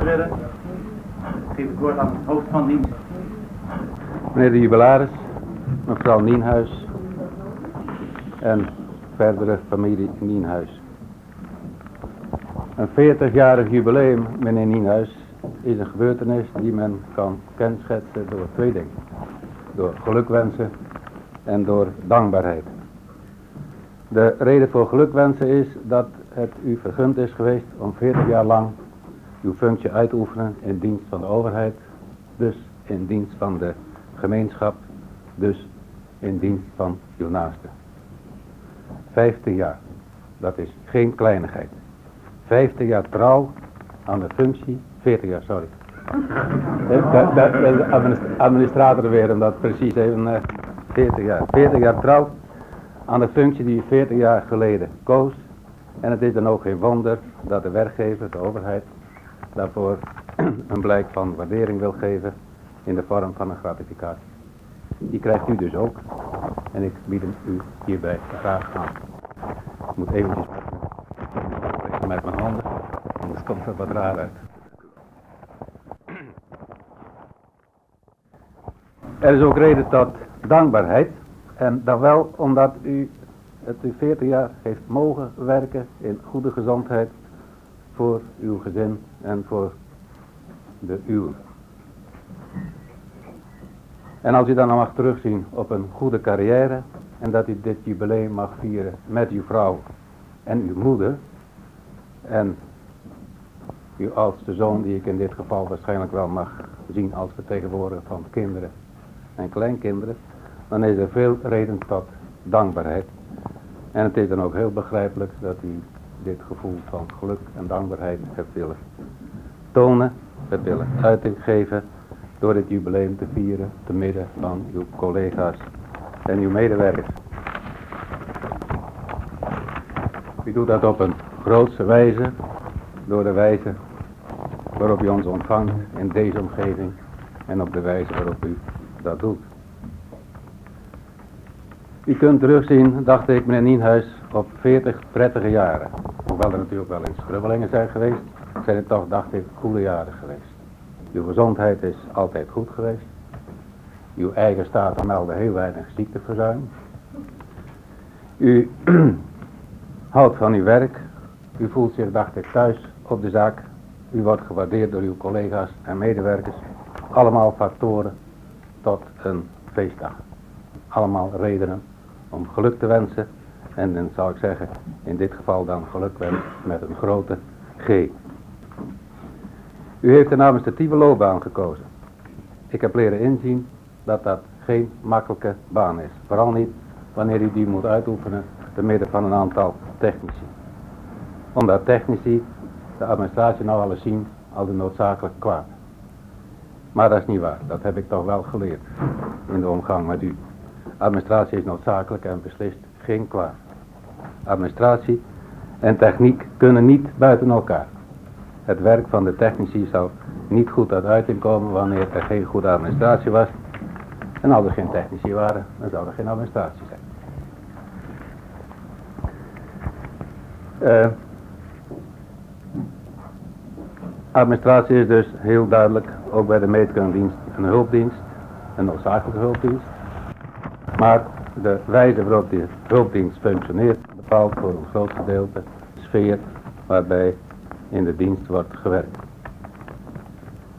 geef het woord aan het hoofd van dienst. Meneer de jubilaris, mevrouw Nienhuis en verdere familie Nienhuis. Een 40-jarig jubileum, meneer Nienhuis, is een gebeurtenis die men kan kenschetsen door twee dingen. Door gelukwensen en door dankbaarheid. De reden voor gelukwensen is dat het u vergund is geweest om 40 jaar lang uw functie uit te oefenen in dienst van de overheid, dus in dienst van de gemeenschap, dus in dienst van uw naaste. 50 jaar, dat is geen kleinigheid. 50 jaar trouw aan de functie, 40 jaar, sorry. De, administrator weer, om dat precies even, 40 eh, jaar. 40 jaar trouw aan de functie die u 40 jaar geleden koos. En het is dan ook geen wonder dat de werkgever, de overheid, daarvoor een blijk van waardering wil geven in de vorm van een gratificatie. Die krijgt u dus ook. En ik bied hem u hierbij graag aan. Ik moet eventjes met, mijn handen, anders komt er wat raar uit. Er is ook reden tot dankbaarheid. En dan wel omdat u het u 40 jaar heeft mogen werken in goede gezondheid voor uw gezin en voor de uwe. En als u dan mag terugzien op een goede carrière en dat u dit jubileum mag vieren met uw vrouw en uw moeder en uw oudste zoon die ik in dit geval waarschijnlijk wel mag zien als vertegenwoordiger van kinderen en kleinkinderen, dan is er veel reden tot dankbaarheid. En het is dan ook heel begrijpelijk dat u dit gevoel van geluk en dankbaarheid hebt willen tonen, hebt willen uiting door dit jubileum te vieren te midden van uw collega's en uw medewerkers. U doet dat op een grootse wijze, door de wijze waarop u ons ontvangt in deze omgeving en op de wijze waarop u dat doet. U kunt terugzien, dacht ik, meneer Nienhuis, op 40 prettige jaren. Hoewel er natuurlijk wel eens schrubbelingen zijn geweest, zijn het toch, dacht ik, goede jaren geweest. Uw gezondheid is altijd goed geweest. Uw eigen staat meldde heel weinig ziekteverzuim. U houdt van uw werk. U voelt zich, dacht ik, thuis op de zaak. U wordt gewaardeerd door uw collega's en medewerkers. Allemaal factoren tot een feestdag. Allemaal redenen om geluk te wensen. En dan zou ik zeggen, in dit geval dan geluk wensen met een grote G. U heeft de administratieve loopbaan gekozen. Ik heb leren inzien dat dat geen makkelijke baan is. Vooral niet wanneer u die moet uitoefenen te midden van een aantal technici. Omdat technici de administratie nou alles zien als een noodzakelijk kwaad. Maar dat is niet waar. Dat heb ik toch wel geleerd in de omgang met u. Administratie is noodzakelijk en beslist geen kwaad. Administratie en techniek kunnen niet buiten elkaar. Het werk van de technici zou niet goed uit uiting komen wanneer er geen goede administratie was. En als er geen technici waren, dan zou er geen administratie zijn. Uh, administratie is dus heel duidelijk, ook bij de meetkundienst, een hulpdienst, een noodzakelijke hulpdienst. Maar de wijze waarop die hulpdienst functioneert bepaalt voor een groot gedeelte de sfeer waarbij in de dienst wordt gewerkt.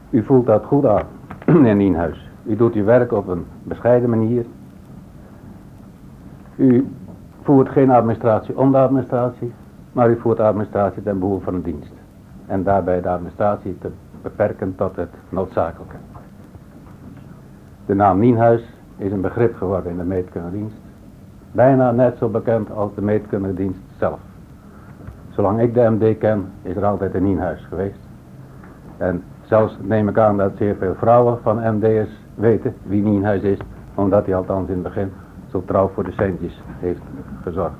U voelt dat goed aan, meneer Nienhuis. U doet uw werk op een bescheiden manier. U voert geen administratie om de administratie, maar u voert administratie ten behoeve van een dienst. En daarbij de administratie te beperken tot het noodzakelijke. De naam Nienhuis is een begrip geworden in de meetkundedienst. Bijna net zo bekend als de meetkundedienst zelf. Zolang ik de MD ken, is er altijd een Nienhuis geweest. En zelfs neem ik aan dat zeer veel vrouwen van MD'ers weten wie Nienhuis is, omdat hij althans in het begin zo trouw voor de centjes heeft gezorgd.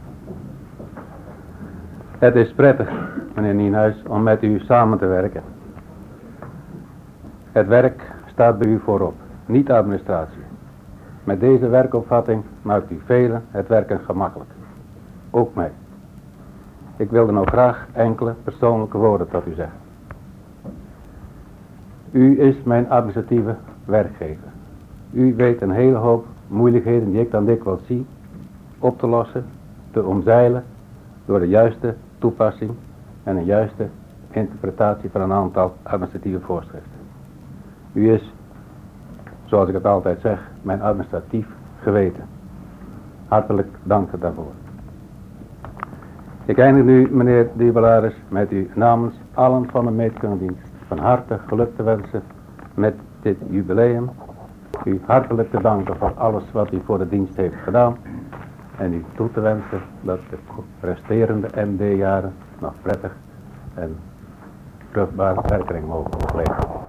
Het is prettig, meneer Nienhuis, om met u samen te werken. Het werk staat bij u voorop, niet administratie. Met deze werkopvatting maakt u velen het werken gemakkelijk. Ook mij. Ik wilde nou graag enkele persoonlijke woorden tot u zeggen. U is mijn administratieve werkgever. U weet een hele hoop moeilijkheden die ik dan dikwijls zie op te lossen, te omzeilen door de juiste toepassing en een juiste interpretatie van een aantal administratieve voorschriften. U is, zoals ik het altijd zeg, mijn administratief geweten. Hartelijk dank daarvoor. Ik eindig nu, meneer de jubilaris, met u namens allen van de meetkundedienst van harte geluk te wensen met dit jubileum. U hartelijk te danken voor alles wat u voor de dienst heeft gedaan. En u toe te wensen dat de resterende MD-jaren nog prettig en vruchtbare werking mogen opleveren.